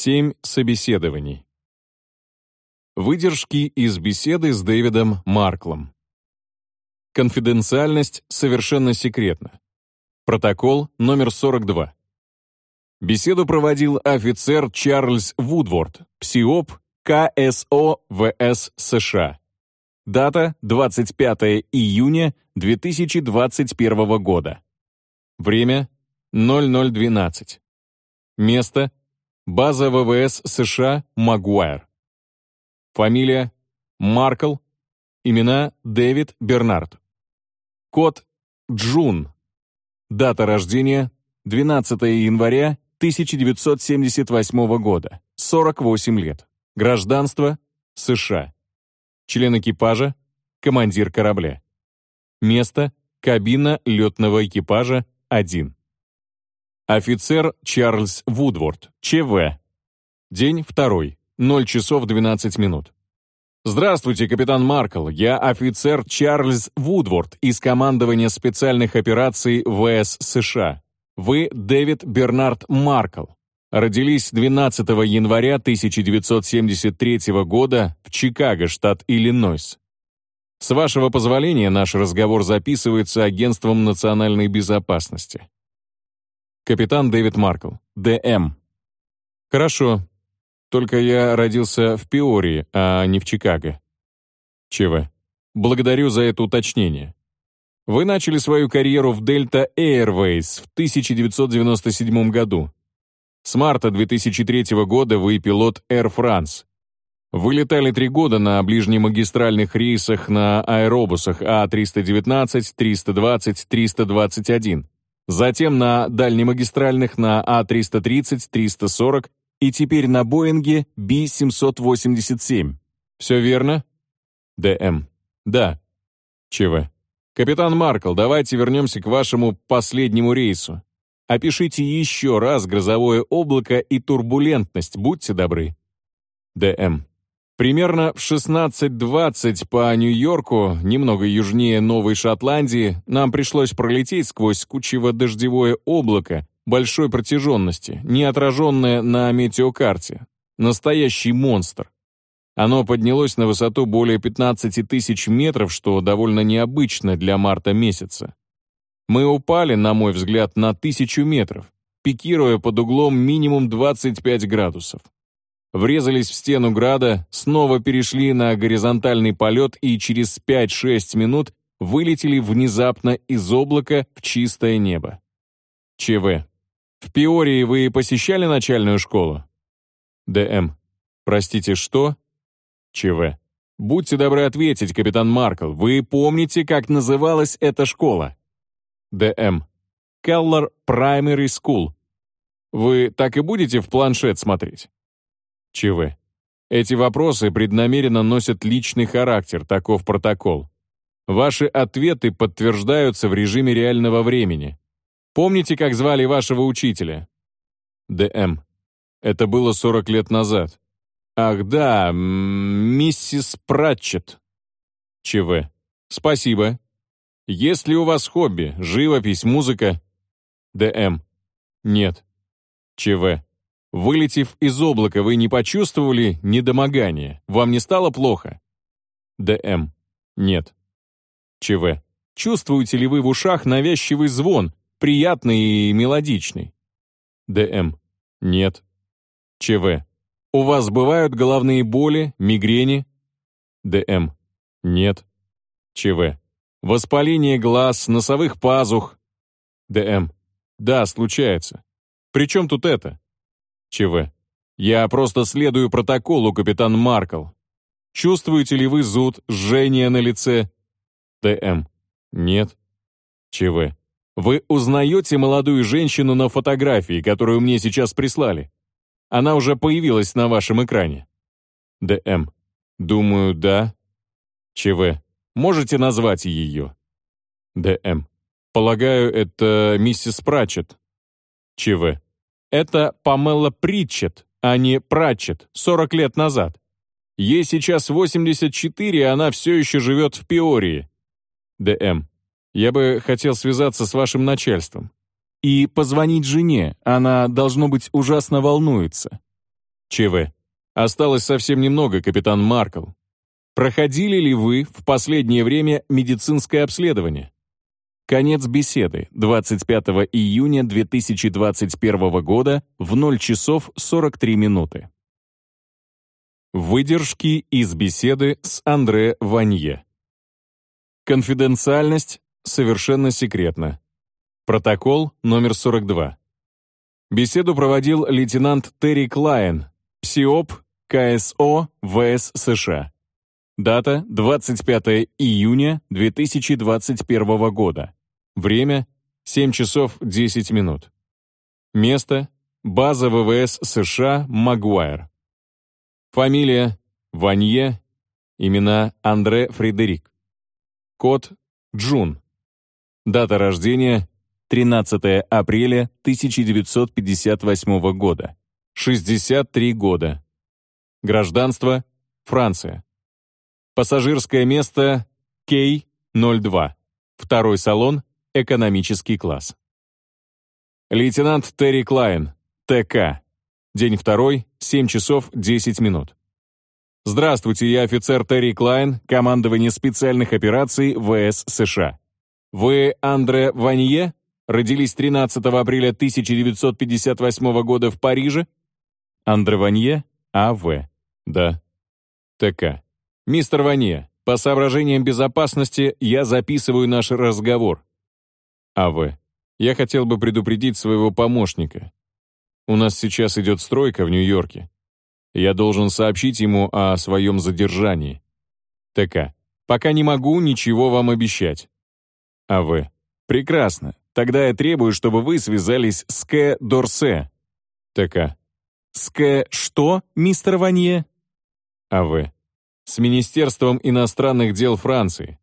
Семь собеседований. Выдержки из беседы с Дэвидом Марклом. Конфиденциальность совершенно секретна. Протокол номер 42. Беседу проводил офицер Чарльз Вудворд, ПСИОП КСО ВС США. Дата 25 июня 2021 года. Время 0012. Место База ВВС США Магуайр. Фамилия Маркл. Имена Дэвид Бернард. Код Джун. Дата рождения 12 января 1978 года. 48 лет. Гражданство США. Член экипажа командир корабля. Место кабина летного экипажа 1. Офицер Чарльз Вудворд, ЧВ. День второй, 0 часов 12 минут. Здравствуйте, капитан Маркл. Я офицер Чарльз Вудворд из командования специальных операций ВС США. Вы Дэвид Бернард Маркл. Родились 12 января 1973 года в Чикаго, штат Иллинойс. С вашего позволения наш разговор записывается Агентством национальной безопасности. Капитан Дэвид Маркл. ДМ. Хорошо. Только я родился в Пиории, а не в Чикаго. ЧВ. Благодарю за это уточнение. Вы начали свою карьеру в Delta Airways в 1997 году. С марта 2003 года вы пилот Air France. Вы летали три года на ближнемагистральных рейсах на аэробусах А319, 320, 321 затем на дальнемагистральных на А330, 340 и теперь на Боинге Би-787. Все верно? ДМ. Да. ЧВ. Капитан Маркл, давайте вернемся к вашему последнему рейсу. Опишите еще раз грозовое облако и турбулентность, будьте добры. ДМ. Примерно в 16.20 по Нью-Йорку, немного южнее Новой Шотландии, нам пришлось пролететь сквозь кучево-дождевое облако большой протяженности, не отраженное на метеокарте. Настоящий монстр. Оно поднялось на высоту более 15 тысяч метров, что довольно необычно для марта месяца. Мы упали, на мой взгляд, на тысячу метров, пикируя под углом минимум 25 градусов врезались в стену града, снова перешли на горизонтальный полет и через 5-6 минут вылетели внезапно из облака в чистое небо. ЧВ. В Пиории вы посещали начальную школу? ДМ. Простите, что? ЧВ. Будьте добры ответить, капитан Маркл, вы помните, как называлась эта школа? ДМ. Келлер Primary School. Вы так и будете в планшет смотреть? ЧВ. Эти вопросы преднамеренно носят личный характер, таков протокол. Ваши ответы подтверждаются в режиме реального времени. Помните, как звали вашего учителя? ДМ. Это было 40 лет назад. Ах да, миссис Пратчет. ЧВ. Спасибо. Есть ли у вас хобби, живопись, музыка? ДМ. Нет. ЧВ. Вылетев из облака, вы не почувствовали недомогание? Вам не стало плохо? ДМ. Нет. ЧВ. Чувствуете ли вы в ушах навязчивый звон, приятный и мелодичный? ДМ. Нет. ЧВ. У вас бывают головные боли, мигрени? ДМ. Нет. ЧВ. Воспаление глаз, носовых пазух? ДМ. Да, случается. Причем тут это? ЧВ. «Я просто следую протоколу, капитан Маркл. Чувствуете ли вы зуд, жжение на лице?» ТМ. «Нет». ЧВ. «Вы узнаете молодую женщину на фотографии, которую мне сейчас прислали? Она уже появилась на вашем экране?» ДМ. «Думаю, да». ЧВ. «Можете назвать ее?» ДМ. «Полагаю, это миссис Пратчет». ЧВ. Это Памела Притчет, а не Пратчет, 40 лет назад. Ей сейчас 84, и она все еще живет в Пиории. ДМ. Я бы хотел связаться с вашим начальством. И позвонить жене, она, должно быть, ужасно волнуется. ЧВ. Осталось совсем немного, капитан Маркл. Проходили ли вы в последнее время медицинское обследование? Конец беседы. 25 июня 2021 года в 0 часов 43 минуты. Выдержки из беседы с Андре Ванье. Конфиденциальность совершенно секретна. Протокол номер 42. Беседу проводил лейтенант Терри Клайн, ПСИОП КСО ВС США. Дата 25 июня 2021 года. Время 7 часов 10 минут. Место база ВВС США Магуайр. Фамилия Ванье, имена Андре Фредерик. Код Джун. Дата рождения 13 апреля 1958 года. 63 года. Гражданство Франция. Пассажирское место Кей-02. Второй салон экономический класс. Лейтенант Терри Клайн, ТК. День второй, 7 часов 10 минут. Здравствуйте, я офицер Терри Клайн, командование специальных операций ВС США. Вы Андре Ванье? Родились 13 апреля 1958 года в Париже? Андре Ванье, А.В. Да. ТК. Мистер Ванье, по соображениям безопасности я записываю наш разговор. А.В. Я хотел бы предупредить своего помощника. У нас сейчас идет стройка в Нью-Йорке. Я должен сообщить ему о своем задержании. ТК. Пока не могу ничего вам обещать. А.В. Прекрасно. Тогда я требую, чтобы вы связались с К. Дорсе. ТК. С К. что, мистер Ванье? А.В. С Министерством иностранных дел Франции.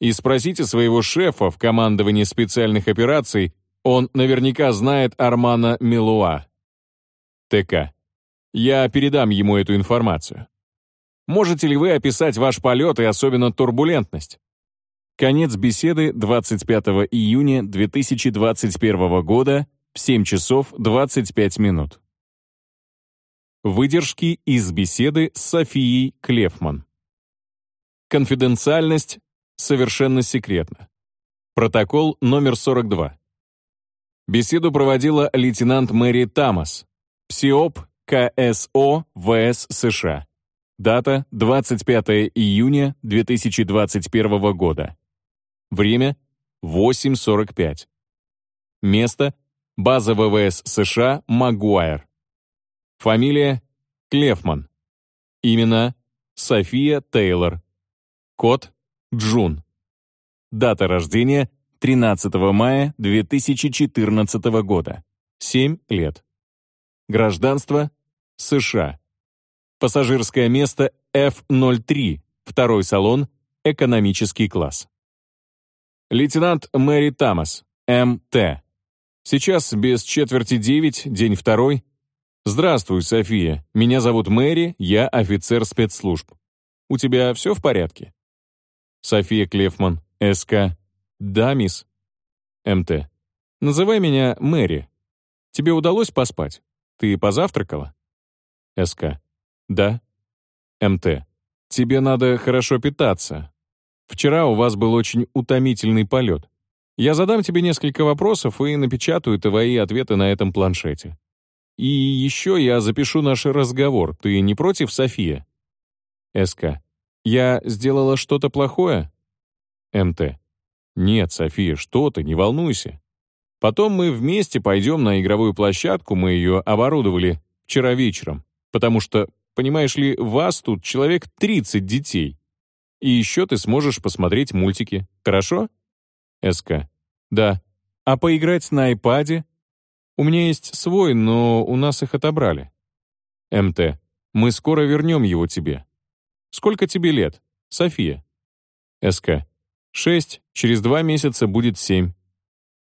И спросите своего шефа в командовании специальных операций, он наверняка знает Армана Милуа. ТК. Я передам ему эту информацию. Можете ли вы описать ваш полет и особенно турбулентность? Конец беседы 25 июня 2021 года в 7 часов 25 минут. Выдержки из беседы с Софией Клефман. Конфиденциальность совершенно секретна. Протокол номер 42. Беседу проводила лейтенант Мэри Тамас, ПСИОП КСО ВС США. Дата 25 июня 2021 года. Время 8.45. Место база ВВС США Магуайр. Фамилия Клефман. Имена София Тейлор. Код Джун. Дата рождения 13 мая 2014 года. 7 лет. Гражданство США. Пассажирское место F03, второй салон, экономический класс. Лейтенант Мэри Тамас, МТ. Сейчас без четверти девять, день второй. Здравствуй, София. Меня зовут Мэри, я офицер спецслужб. У тебя все в порядке? София Клефман, СК. Да, мисс. МТ. Называй меня Мэри. Тебе удалось поспать? Ты позавтракала? СК. Да. МТ. Тебе надо хорошо питаться. Вчера у вас был очень утомительный полет. Я задам тебе несколько вопросов и напечатаю твои ответы на этом планшете. И еще я запишу наш разговор. Ты не против, София? СК. Я сделала что-то плохое? МТ. Нет, София, что ты, не волнуйся. Потом мы вместе пойдем на игровую площадку, мы ее оборудовали вчера вечером, потому что, понимаешь ли, вас тут человек 30 детей. И еще ты сможешь посмотреть мультики. Хорошо? СК. Да. А поиграть на айпаде? У меня есть свой, но у нас их отобрали. МТ. Мы скоро вернем его тебе. Сколько тебе лет, София? СК. Шесть. Через два месяца будет семь.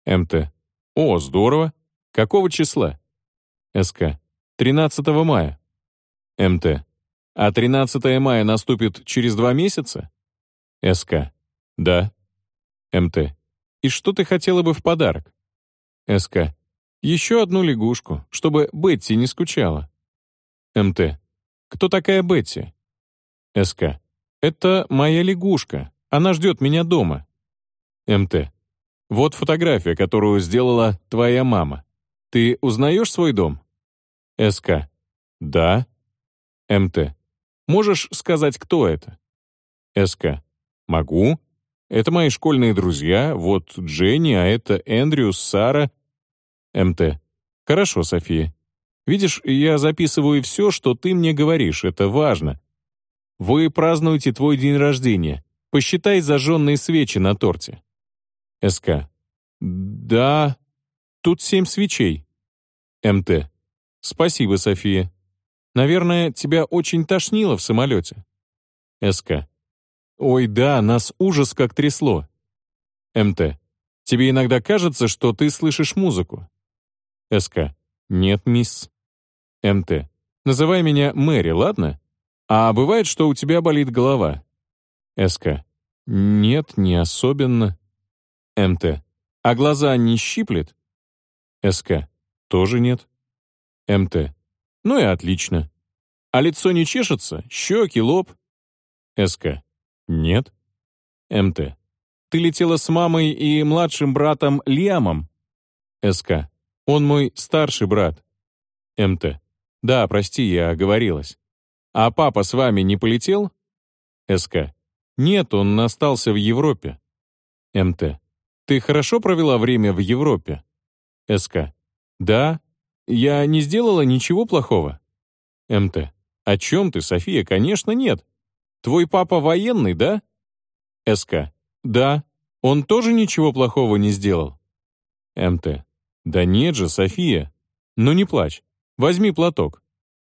МТ. О, здорово. Какого числа? СК. 13 мая. МТ. А 13 мая наступит через два месяца? СК. Да. МТ. И что ты хотела бы в подарок? СК. Еще одну лягушку, чтобы Бетти не скучала. МТ. Кто такая Бетти? СК. Это моя лягушка. Она ждет меня дома. МТ. Вот фотография, которую сделала твоя мама. Ты узнаешь свой дом? СК. Да. МТ. Можешь сказать, кто это? СК. Могу. Это мои школьные друзья, вот Дженни, а это Эндрю, Сара. МТ. Хорошо, София. Видишь, я записываю все, что ты мне говоришь, это важно. Вы празднуете твой день рождения. Посчитай зажженные свечи на торте. СК. Да, тут семь свечей. МТ. Спасибо, София. Наверное, тебя очень тошнило в самолете. СК. Ой, да, нас ужас как трясло. МТ. Тебе иногда кажется, что ты слышишь музыку? СК. Нет, мисс. МТ. Называй меня Мэри, ладно? А бывает, что у тебя болит голова? СК. Нет, не особенно. МТ. А глаза не щиплет? СК. Тоже нет. МТ. Ну и отлично. А лицо не чешется? Щеки, лоб? СК. Нет. МТ. Ты летела с мамой и младшим братом Лиамом? СК. Он мой старший брат. МТ. Да, прости, я оговорилась. А папа с вами не полетел? СК. Нет, он остался в Европе. МТ. Ты хорошо провела время в Европе? СК. Да. Я не сделала ничего плохого? МТ. О чем ты, София? Конечно, нет. Твой папа военный, да? СК. Да. Он тоже ничего плохого не сделал? МТ. Да нет же, София. Ну не плачь. Возьми платок.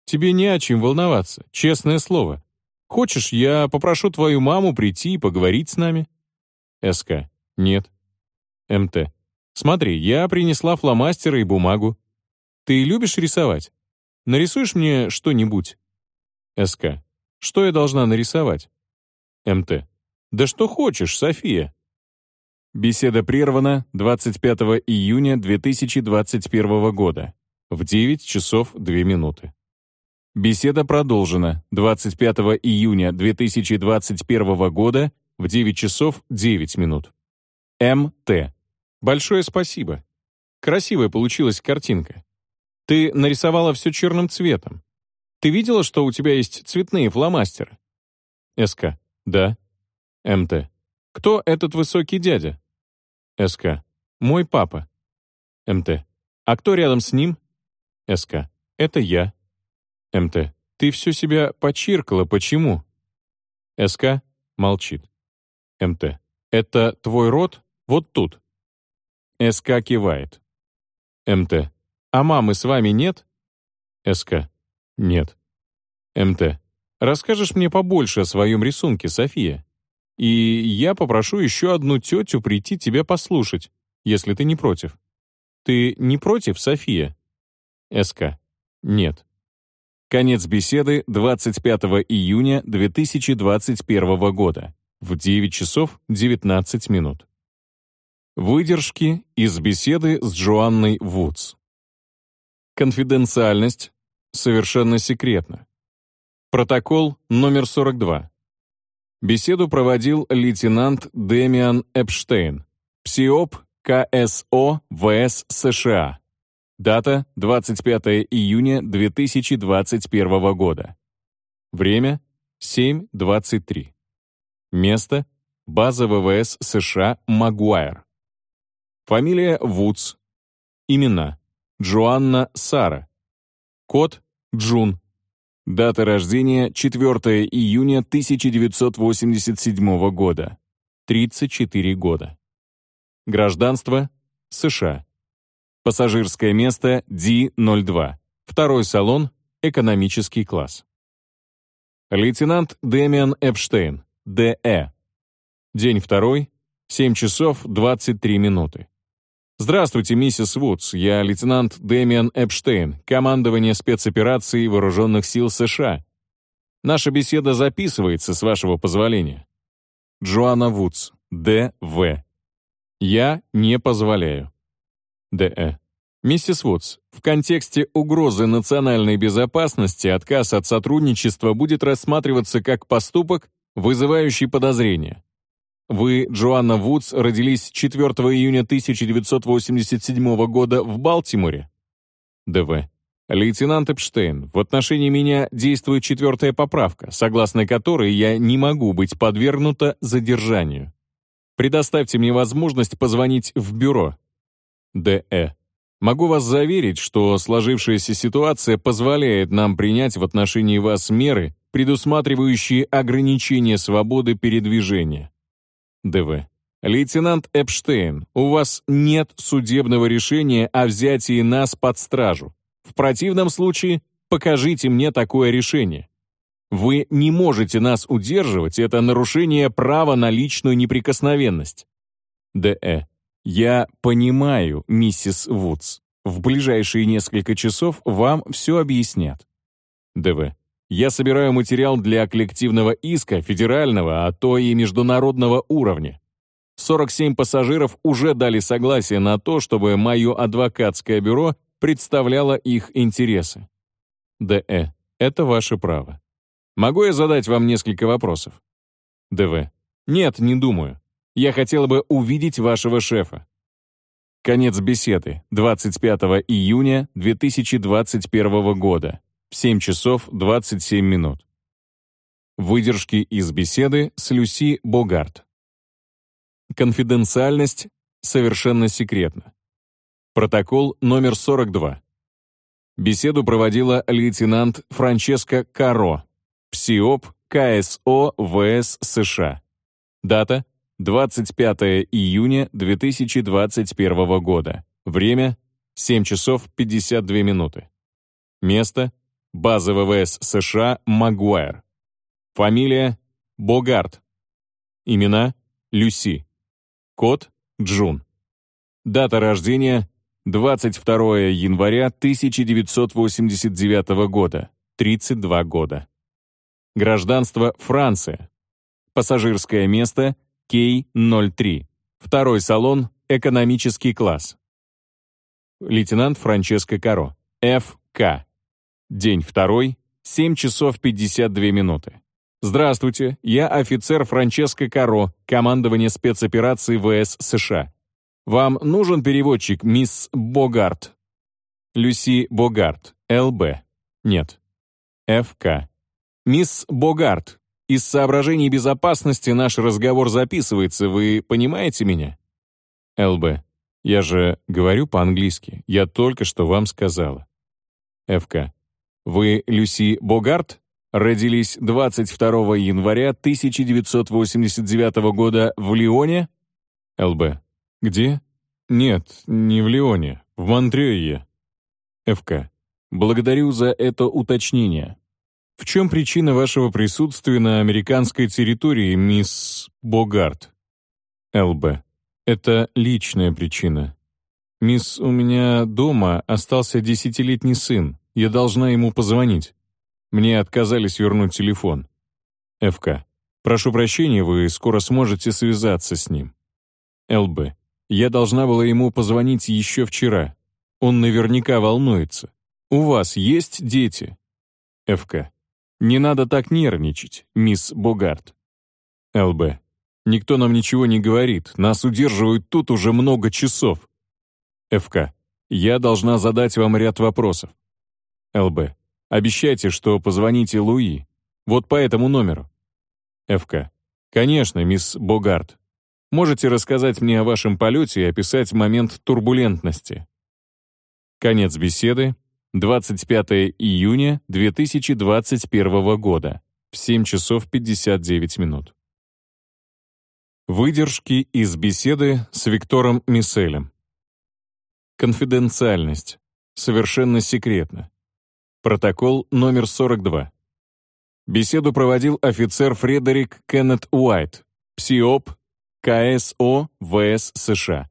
Тебе не о чем волноваться, честное слово. Хочешь, я попрошу твою маму прийти и поговорить с нами? СК. Нет. МТ. Смотри, я принесла фломастеры и бумагу. Ты любишь рисовать? Нарисуешь мне что-нибудь? СК. Что я должна нарисовать? МТ. Да что хочешь, София. Беседа прервана 25 июня 2021 года в 9 часов 2 минуты. Беседа продолжена 25 июня 2021 года в 9 часов 9 минут. МТ. Большое спасибо. Красивая получилась картинка. Ты нарисовала все черным цветом. Ты видела, что у тебя есть цветные фломастеры? СК. Да. МТ. Кто этот высокий дядя? СК. Мой папа. МТ. А кто рядом с ним? СК. Это я. МТ. Ты все себя почиркала, почему? СК. Молчит. МТ. Это твой род? Вот тут. СК кивает. МТ. А мамы с вами нет? СК. Нет. МТ. Расскажешь мне побольше о своем рисунке, София? И я попрошу еще одну тетю прийти тебя послушать, если ты не против. Ты не против, София? СК. Нет. Конец беседы 25 июня 2021 года в 9 часов 19 минут. Выдержки из беседы с Джоанной Вудс. Конфиденциальность совершенно секретна. Протокол номер 42. Беседу проводил лейтенант Демиан Эпштейн, ПСИОП КСО ВС США. Дата 25 июня 2021 года. Время 7.23. Место база ВВС США Магуайр. Фамилия Вудс. Имена Джоанна Сара. Код Джун. Дата рождения 4 июня 1987 года. 34 года. Гражданство США. Пассажирское место D02. Второй салон, экономический класс. Лейтенант Дэмиан Эпштейн, ДЭ. День второй, 7 часов 23 минуты. Здравствуйте, миссис Вудс. Я лейтенант Дэмиан Эпштейн, командование спецопераций Вооруженных сил США. Наша беседа записывается, с вашего позволения. Джоанна Вудс, Д.В. Я не позволяю. Д.Э. Миссис Вудс, в контексте угрозы национальной безопасности отказ от сотрудничества будет рассматриваться как поступок, вызывающий подозрения. Вы, Джоанна Вудс, родились 4 июня 1987 года в Балтиморе? ДВ. Лейтенант Эпштейн, в отношении меня действует четвертая поправка, согласно которой я не могу быть подвергнута задержанию. Предоставьте мне возможность позвонить в бюро. Д.Э. Могу вас заверить, что сложившаяся ситуация позволяет нам принять в отношении вас меры, предусматривающие ограничение свободы передвижения. ДВ. Лейтенант Эпштейн, у вас нет судебного решения о взятии нас под стражу. В противном случае покажите мне такое решение. Вы не можете нас удерживать, это нарушение права на личную неприкосновенность. Д.Э. «Я понимаю, миссис Вудс. В ближайшие несколько часов вам все объяснят». ДВ. «Я собираю материал для коллективного иска, федерального, а то и международного уровня. 47 пассажиров уже дали согласие на то, чтобы мое адвокатское бюро представляло их интересы. ДЭ. Это ваше право. Могу я задать вам несколько вопросов? ДВ. Нет, не думаю. Я хотела бы увидеть вашего шефа. Конец беседы. 25 июня 2021 года. В 7 часов 27 минут. Выдержки из беседы с Люси Богарт. Конфиденциальность совершенно секретна. Протокол номер 42. Беседу проводила лейтенант Франческа Каро, ПСИОП КСО ВС США. Дата 25 июня 2021 года. Время 7 часов 52 минуты. Место база ВВС США Магуайр. Фамилия Богарт. Имена Люси. Код Джун. Дата рождения 22 января 1989 года. 32 года. Гражданство Франция. Пассажирское место – К-03. Второй салон – экономический класс. Лейтенант Франческо Каро. ФК. День второй, 7 часов 52 минуты. Здравствуйте, я офицер Франческо Каро, командование спецоперации ВС США. Вам нужен переводчик, мисс Богарт? Люси Богарт, ЛБ. Нет. ФК. Мисс Богарт, из соображений безопасности наш разговор записывается, вы понимаете меня? ЛБ. Я же говорю по-английски. Я только что вам сказала. ФК. Вы Люси Богарт? Родились 22 января 1989 года в Лионе? ЛБ. Где? Нет, не в Лионе, в Монтрее. ФК. Благодарю за это уточнение. В чем причина вашего присутствия на американской территории, мисс Богарт? ЛБ. Это личная причина. Мисс, у меня дома остался десятилетний сын. Я должна ему позвонить. Мне отказались вернуть телефон. ФК. Прошу прощения, вы скоро сможете связаться с ним. ЛБ. Я должна была ему позвонить еще вчера. Он наверняка волнуется. У вас есть дети? ФК. Не надо так нервничать, мисс Богарт. ЛБ. Никто нам ничего не говорит, нас удерживают тут уже много часов. ФК. Я должна задать вам ряд вопросов. ЛБ. Обещайте, что позвоните Луи. Вот по этому номеру. ФК. Конечно, мисс Богарт. Можете рассказать мне о вашем полете и описать момент турбулентности. Конец беседы. 25 июня 2021 года, в 7 часов 59 минут. Выдержки из беседы с Виктором Мисселем. Конфиденциальность. Совершенно секретно. Протокол номер 42. Беседу проводил офицер Фредерик Кеннет Уайт, ПСИОП, КСО ВС США.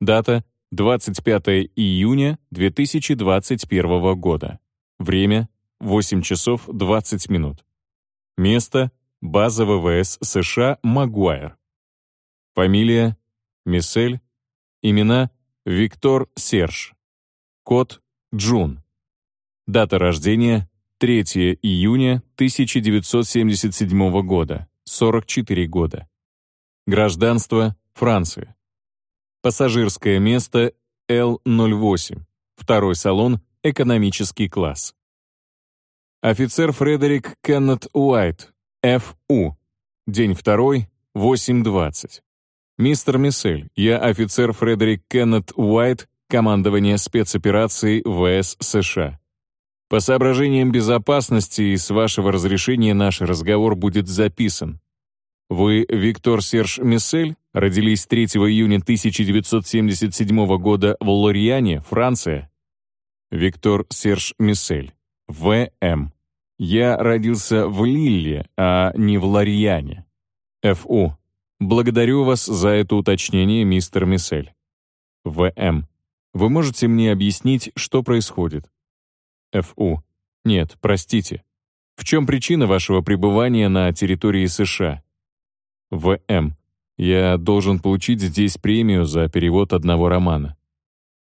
Дата 25 июня 2021 года. Время 8 часов 20 минут. Место база ВВС США Магуайр. Фамилия Миссель. Имена Виктор Серж. Код Джун. Дата рождения 3 июня 1977 года, 44 года. Гражданство Франция. Пассажирское место Л-08. Второй салон экономический класс. Офицер Фредерик Кеннет Уайт, ФУ. День второй, 8.20. Мистер Миссель, я офицер Фредерик Кеннет Уайт, командование спецоперации ВС США. По соображениям безопасности и с вашего разрешения наш разговор будет записан. Вы Виктор Серж Миссель, родились 3 июня 1977 года в Лориане, Франция. Виктор Серж Миссель, ВМ. Я родился в Лилле, а не в Лориане. ФУ. Благодарю вас за это уточнение, мистер Миссель. ВМ. Вы можете мне объяснить, что происходит? ФУ. Нет, простите. В чем причина вашего пребывания на территории США? ВМ. Я должен получить здесь премию за перевод одного романа.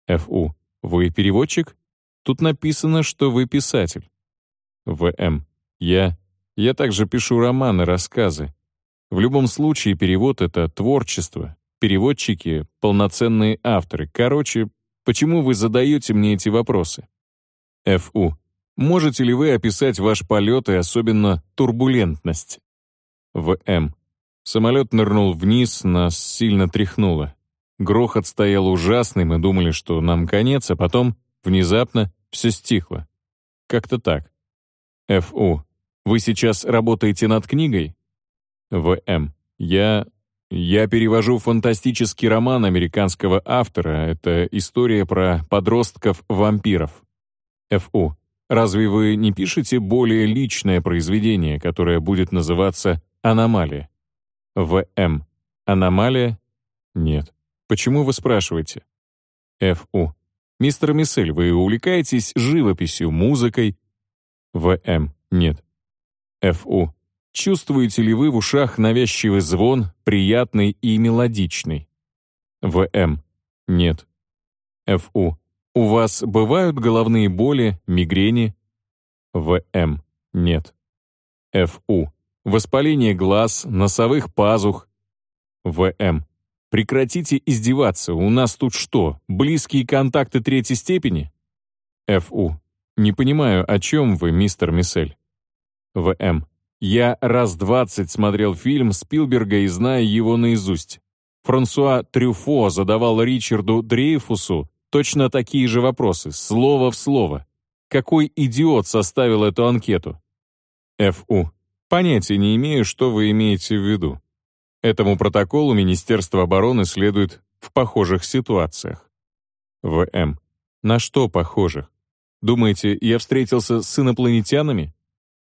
ФУ. Вы переводчик? Тут написано, что вы писатель. ВМ. Я... Я также пишу романы, рассказы. В любом случае перевод — это творчество. Переводчики — полноценные авторы. Короче, почему вы задаете мне эти вопросы? ФУ. Можете ли вы описать ваш полет и особенно турбулентность? ВМ. Самолет нырнул вниз, нас сильно тряхнуло. Грохот стоял ужасный, мы думали, что нам конец, а потом, внезапно, все стихло. Как-то так. ФУ. Вы сейчас работаете над книгой? ВМ. Я... Я перевожу фантастический роман американского автора. Это история про подростков-вампиров. ФУ. Разве вы не пишете более личное произведение, которое будет называться «Аномалия»? В.М. Аномалия? Нет. Почему вы спрашиваете? Ф.У. Мистер Миссель, вы увлекаетесь живописью, музыкой? В.М. Нет. Ф.У. Чувствуете ли вы в ушах навязчивый звон, приятный и мелодичный? В.М. Нет. Ф.У. У вас бывают головные боли, мигрени? В.М. Нет. Ф.У. Воспаление глаз, носовых пазух. ВМ. Прекратите издеваться, у нас тут что, близкие контакты третьей степени? ФУ. Не понимаю, о чем вы, мистер Миссель. ВМ. Я раз двадцать смотрел фильм Спилберга и знаю его наизусть. Франсуа Трюфо задавал Ричарду Дрейфусу точно такие же вопросы, слово в слово. Какой идиот составил эту анкету? ФУ. Понятия не имею, что вы имеете в виду. Этому протоколу Министерство обороны следует в похожих ситуациях. ВМ. На что похожих? Думаете, я встретился с инопланетянами?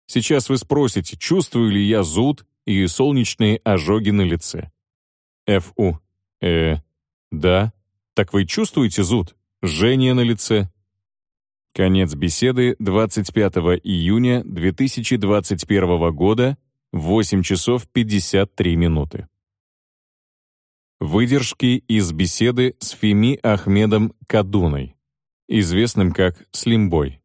Сейчас вы спросите, чувствую ли я зуд и солнечные ожоги на лице. ФУ. Э, да. Так вы чувствуете зуд? Жжение на лице? Конец беседы 25 июня 2021 года, 8 часов 53 минуты. Выдержки из беседы с Фими Ахмедом Кадуной, известным как Слимбой.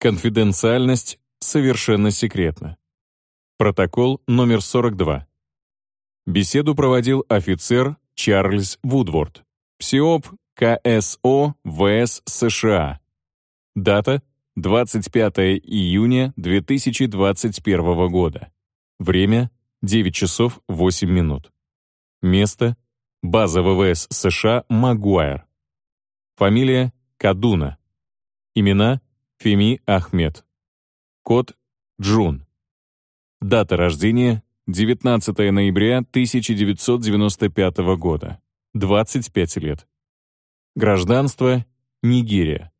Конфиденциальность совершенно секретна. Протокол номер 42. Беседу проводил офицер Чарльз Вудворд, ПСИОП КСО ВС США, Дата — 25 июня 2021 года. Время — 9 часов 8 минут. Место — база ВВС США Магуайр. Фамилия — Кадуна. Имена — Феми Ахмед. Код — Джун. Дата рождения — 19 ноября 1995 года. 25 лет. Гражданство — Нигерия.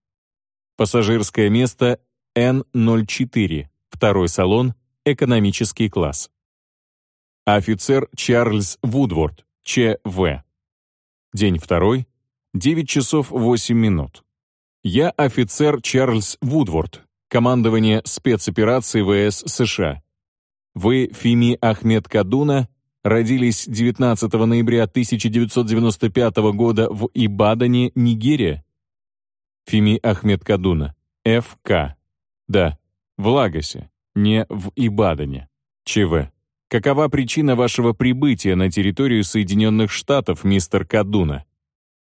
Пассажирское место Н-04, второй салон, экономический класс. Офицер Чарльз Вудворд, ЧВ. День второй, 9 часов 8 минут. Я офицер Чарльз Вудворд, командование спецоперации ВС США. Вы, Фими Ахмед Кадуна, родились 19 ноября 1995 года в Ибадане, Нигерия. Фими Ахмед Кадуна. ФК. Да, в Лагосе, не в Ибадане. ЧВ. Какова причина вашего прибытия на территорию Соединенных Штатов, мистер Кадуна?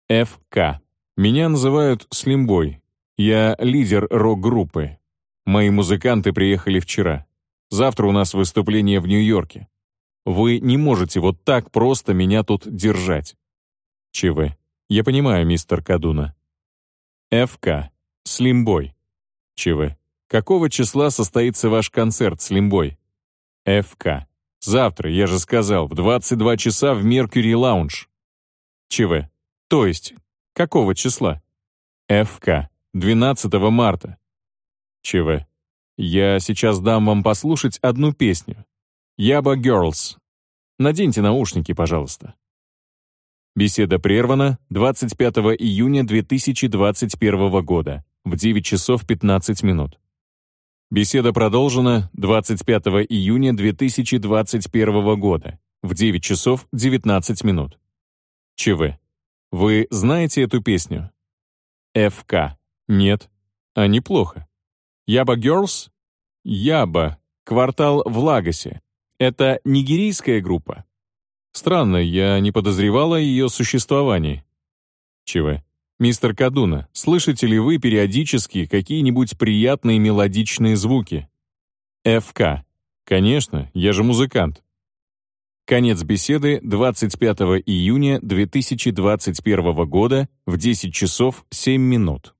ФК. Меня называют Слимбой. Я лидер рок-группы. Мои музыканты приехали вчера. Завтра у нас выступление в Нью-Йорке. Вы не можете вот так просто меня тут держать. ЧВ. Я понимаю, мистер Кадуна. ФК. Слимбой. ЧВ. Какого числа состоится ваш концерт, Слимбой? ФК. Завтра, я же сказал, в 22 часа в Меркьюри Лаунж. ЧВ. То есть, какого числа? ФК. 12 марта. ЧВ. Я сейчас дам вам послушать одну песню. Яба Girls. Наденьте наушники, пожалуйста. Беседа прервана 25 июня 2021 года в 9 часов 15 минут. Беседа продолжена 25 июня 2021 года в 9 часов 19 минут. ЧВ. Вы знаете эту песню? ФК. Нет. А неплохо. Яба Girls? Яба. Квартал в Лагосе. Это нигерийская группа. Странно, я не подозревала о ее существовании. ЧВ. Мистер Кадуна, слышите ли вы периодически какие-нибудь приятные мелодичные звуки? ФК. Конечно, я же музыкант. Конец беседы 25 июня 2021 года в 10 часов 7 минут.